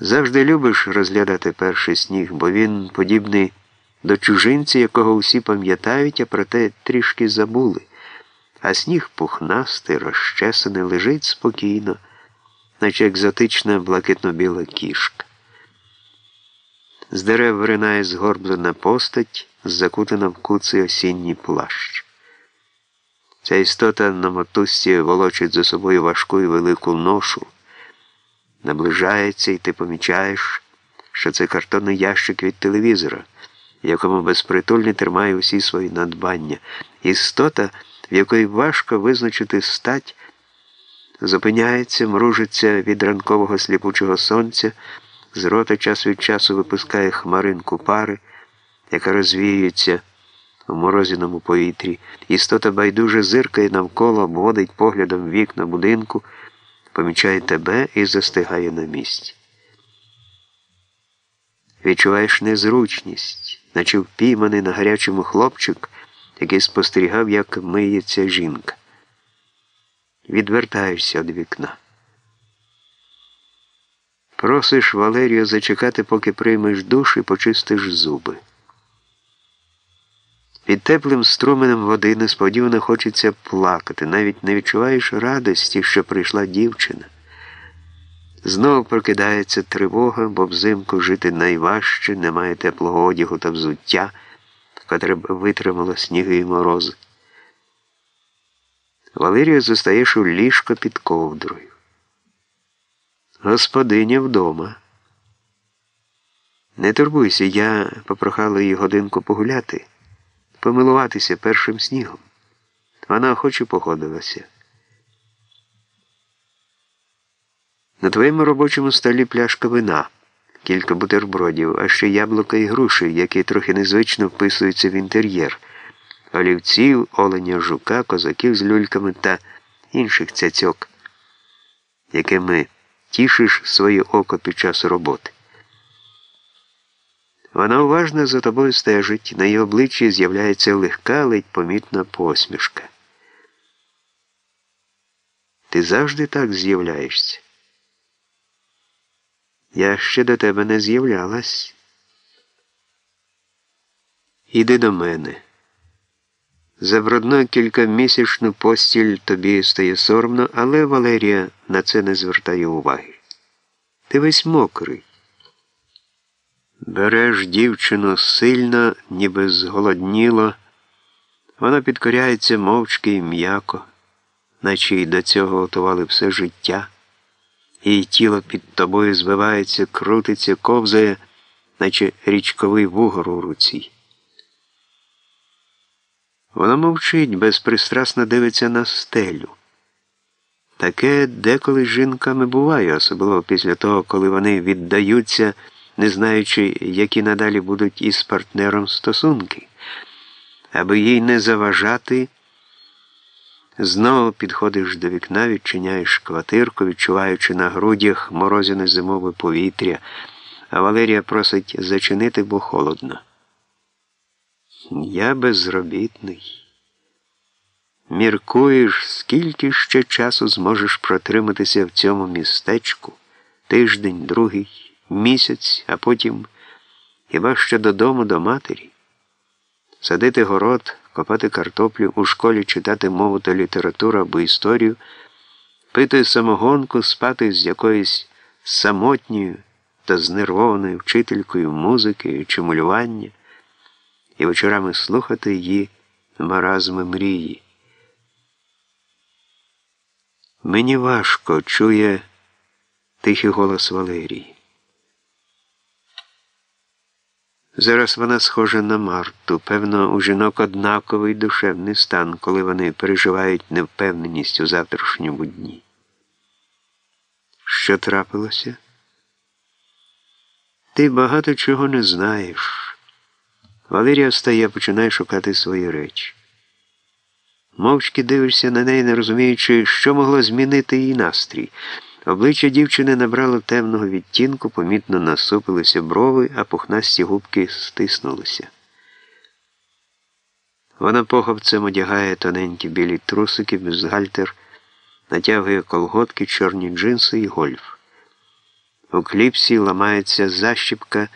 Завжди любиш розглядати перший сніг, бо він подібний до чужинця, якого усі пам'ятають, а проте трішки забули. А сніг пухнастий, розчесаний, лежить спокійно, наче екзотична блакитно-біла кішка. З дерев виринає згорблена постать, закутана в куций осінній плащ. Ця істота на мотузці волочить за собою важку і велику ношу наближається, і ти помічаєш, що це картонний ящик від телевізора, якому безпритульний тримає усі свої надбання. Істота, в якої важко визначити стать, зупиняється, мружиться від ранкового сліпучого сонця, з рота час від часу випускає хмаринку пари, яка розвіюється у морозяному повітрі. Істота байдуже зиркає навколо, обводить поглядом вікна будинку помічає тебе і застигає на місці. Відчуваєш незручність, наче впійманий на гарячому хлопчик, який спостерігав, як миється жінка. Відвертаєшся від вікна. Просиш Валерію зачекати, поки приймеш душ і почистиш зуби. Під теплим струменем води несподівано хочеться плакати, навіть не відчуваєш радості, що прийшла дівчина. Знову прокидається тривога, бо взимку жити найважче, немає теплого одягу та взуття, котре б витримало сніги і морози. Валерія зостаєш у ліжко під ковдрою. Господиня вдома. Не турбуйся, я попрохала її годинку погуляти помилуватися першим снігом. Вона охоче погодилася. На твоєму робочому столі пляшка вина, кілька бутербродів, а ще яблука і груші, які трохи незвично вписуються в інтер'єр, олівців, оленя жука, козаків з люльками та інших цяцьок, якими тішиш своє око під час роботи. Вона уважно за тобою стежить, на її обличчі з'являється легка, ледь помітна посмішка. Ти завжди так з'являєшся. Я ще до тебе не з'являлась. Іди до мене. За брудну кількамісячну постіль тобі стає соромно, але Валерія на це не звертає уваги. Ти весь мокрий. Береш дівчину сильно, ніби зголодніло, вона підкоряється мовчки і м'яко, наче й до цього готували все життя, її тіло під тобою збивається, крутиться, ковзає, наче річковий вугор у руці. Вона мовчить, безпристрасно дивиться на стелю. Таке деколи з жінками буває, особливо після того, коли вони віддаються не знаючи, які надалі будуть із партнером стосунки. Аби їй не заважати, знову підходиш до вікна, відчиняєш квартирку, відчуваючи на грудях морозяне зимове повітря, а Валерія просить зачинити, бо холодно. Я безробітний. Міркуєш, скільки ще часу зможеш протриматися в цьому містечку тиждень, другий місяць, а потім хіба що додому до матері, садити город, копати картоплю, у школі читати мову та літературу або історію, пити самогонку, спати з якоюсь самотньою та знервованою вчителькою музики чи малювання, і вечорами слухати її маразми мрії. Мені важко чує тихий голос Валерії. Зараз вона схожа на Марту. Певно, у жінок однаковий душевний стан, коли вони переживають невпевненість у завтрашньому дні. Що трапилося? Ти багато чого не знаєш. Валерія встає, починає шукати свої речі. Мовчки дивишся на неї, не розуміючи, що могло змінити її настрій. Обличчя дівчини набрало темного відтінку, помітно насупилися брови, а пухнасті губки стиснулися. Вона поховцем одягає тоненькі білі трусики, бюстгальтер, натягує колготки, чорні джинси і гольф. У кліпсі ламається защіпка.